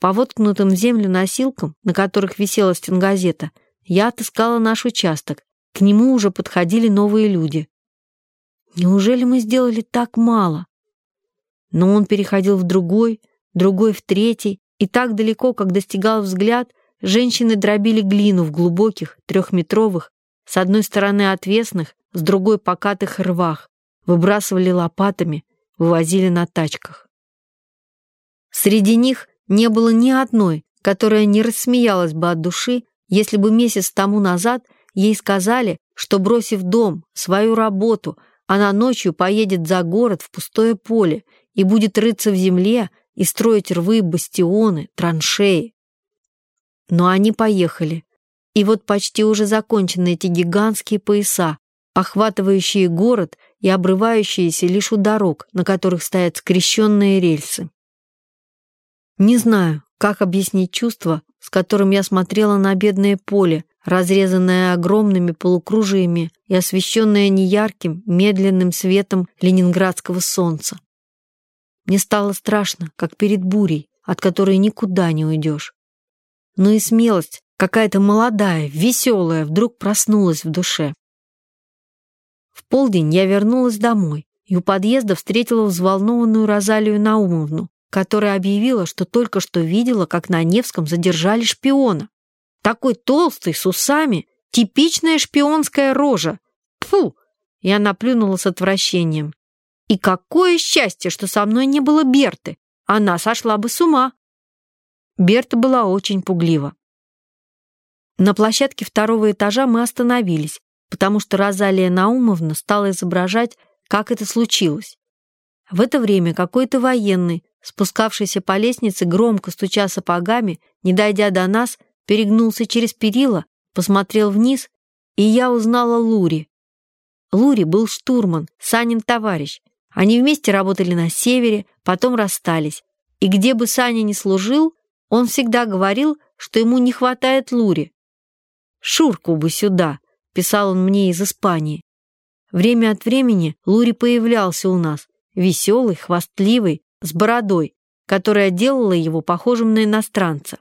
По воткнутым в землю носилкам, на которых висела стенгазета, я отыскала наш участок. К нему уже подходили новые люди. Неужели мы сделали так мало? Но он переходил в другой, другой в третий, и так далеко, как достигал взгляд, женщины дробили глину в глубоких, трехметровых, с одной стороны отвесных, с другой покатых рвах, выбрасывали лопатами, вывозили на тачках. Среди них не было ни одной, которая не рассмеялась бы от души, если бы месяц тому назад ей сказали, что, бросив дом, свою работу, она ночью поедет за город в пустое поле и будет рыться в земле и строить рвы, бастионы, траншеи. Но они поехали. И вот почти уже закончены эти гигантские пояса, охватывающие город и обрывающиеся лишь у дорог, на которых стоят скрещенные рельсы. Не знаю, как объяснить чувство, с которым я смотрела на бедное поле, разрезанная огромными полукружиями и освещенная неярким, медленным светом ленинградского солнца. Мне стало страшно, как перед бурей, от которой никуда не уйдешь. Но и смелость, какая-то молодая, веселая, вдруг проснулась в душе. В полдень я вернулась домой и у подъезда встретила взволнованную Розалию Наумовну, которая объявила, что только что видела, как на Невском задержали шпиона. Такой толстый, с усами, типичная шпионская рожа. Фу! И она плюнула с отвращением. И какое счастье, что со мной не было Берты. Она сошла бы с ума. Берта была очень пуглива. На площадке второго этажа мы остановились, потому что Розалия Наумовна стала изображать, как это случилось. В это время какой-то военный, спускавшийся по лестнице, громко стуча сапогами, не дойдя до нас, перегнулся через перила, посмотрел вниз, и я узнала Лури. Лури был штурман, Санин товарищ. Они вместе работали на севере, потом расстались. И где бы Саня ни служил, он всегда говорил, что ему не хватает Лури. «Шурку бы сюда», — писал он мне из Испании. Время от времени Лури появлялся у нас, веселый, хвастливый, с бородой, которая делала его похожим на иностранца.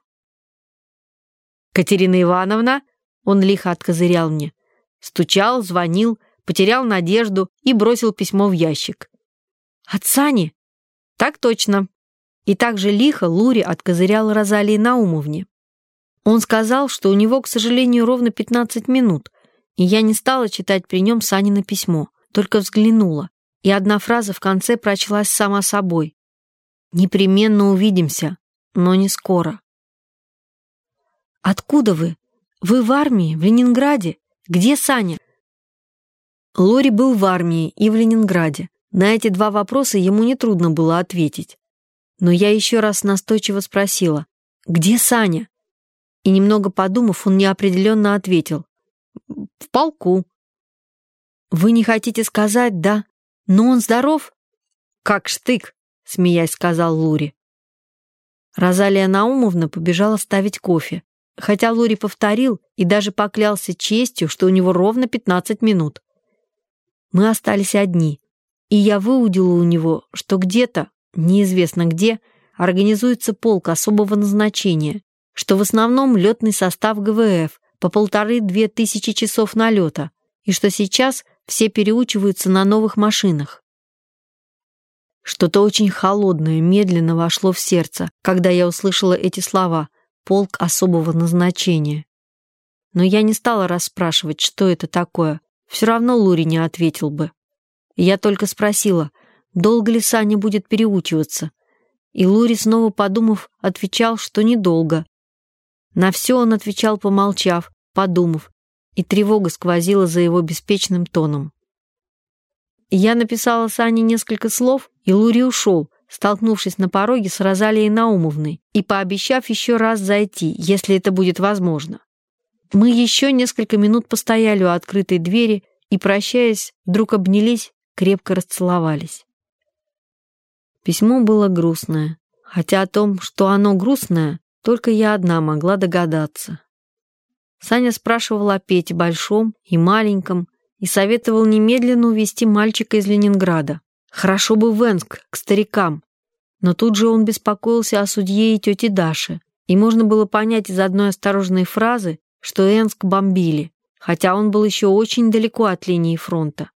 «Катерина Ивановна?» Он лихо откозырял мне. Стучал, звонил, потерял надежду и бросил письмо в ящик. «От Сани?» «Так точно». И также лихо Лури откозырял Розалии Наумовне. Он сказал, что у него, к сожалению, ровно 15 минут, и я не стала читать при нем Санина письмо, только взглянула, и одна фраза в конце прочлась сама собой. «Непременно увидимся, но не скоро». «Откуда вы? Вы в армии, в Ленинграде? Где Саня?» Лори был в армии и в Ленинграде. На эти два вопроса ему нетрудно было ответить. Но я еще раз настойчиво спросила, «Где Саня?» И немного подумав, он неопределенно ответил, «В полку». «Вы не хотите сказать, да? Но он здоров?» «Как штык», — смеясь сказал Лури. Розалия Наумовна побежала ставить кофе хотя Лури повторил и даже поклялся честью, что у него ровно 15 минут. Мы остались одни, и я выудила у него, что где-то, неизвестно где, организуется полк особого назначения, что в основном летный состав ГВФ по полторы-две тысячи часов налета, и что сейчас все переучиваются на новых машинах. Что-то очень холодное медленно вошло в сердце, когда я услышала эти слова, полк особого назначения. Но я не стала расспрашивать, что это такое. Все равно Лури не ответил бы. Я только спросила, долго ли Саня будет переучиваться. И Лури, снова подумав, отвечал, что недолго. На все он отвечал, помолчав, подумав, и тревога сквозила за его беспечным тоном. Я написала Сане несколько слов, и Лури ушел, столкнувшись на пороге с Розалией Наумовной и пообещав еще раз зайти, если это будет возможно. Мы еще несколько минут постояли у открытой двери и, прощаясь, вдруг обнялись, крепко расцеловались. Письмо было грустное, хотя о том, что оно грустное, только я одна могла догадаться. Саня спрашивал о Пете Большом и Маленьком и советовал немедленно увезти мальчика из Ленинграда. Хорошо бы в Энск, к старикам. Но тут же он беспокоился о судье и тете Даше, и можно было понять из одной осторожной фразы, что Энск бомбили, хотя он был еще очень далеко от линии фронта.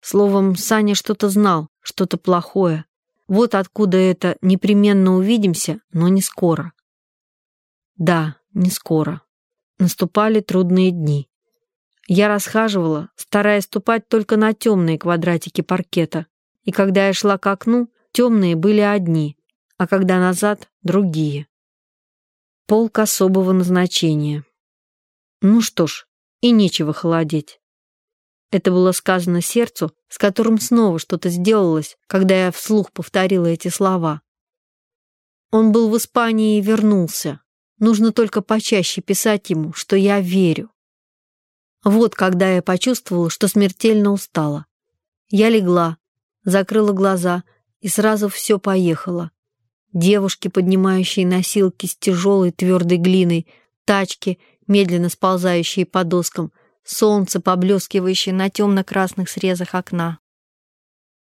Словом, Саня что-то знал, что-то плохое. Вот откуда это «непременно увидимся, но не скоро». Да, не скоро. Наступали трудные дни. Я расхаживала, стараясь ступать только на темные квадратики паркета, и когда я шла к окну, темные были одни, а когда назад — другие. Полк особого назначения. Ну что ж, и нечего холодеть. Это было сказано сердцу, с которым снова что-то сделалось, когда я вслух повторила эти слова. Он был в Испании и вернулся. Нужно только почаще писать ему, что я верю. Вот когда я почувствовала, что смертельно устала. Я легла, закрыла глаза, и сразу все поехало. Девушки, поднимающие носилки с тяжелой твердой глиной, тачки, медленно сползающие по доскам, солнце, поблескивающее на темно-красных срезах окна.